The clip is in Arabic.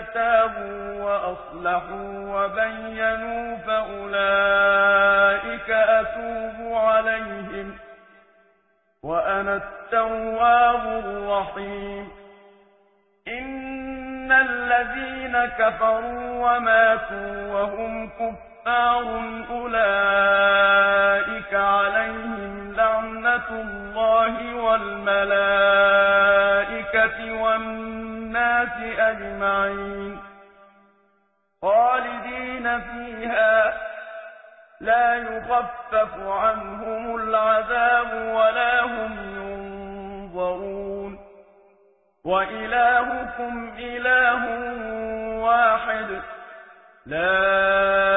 تابوا وأصلحوا وبينوا فأولئك أتوب عليهم وأنا التواب الرحيم إن الذين كفروا وماتوا وهم كفار أولئك عليهم لعنة الله والملائكة والناس أجمعين. خالدين فيها لا يخفف عنهم العذاب ولا هم ينظرون. وإلهكم إله واحد لا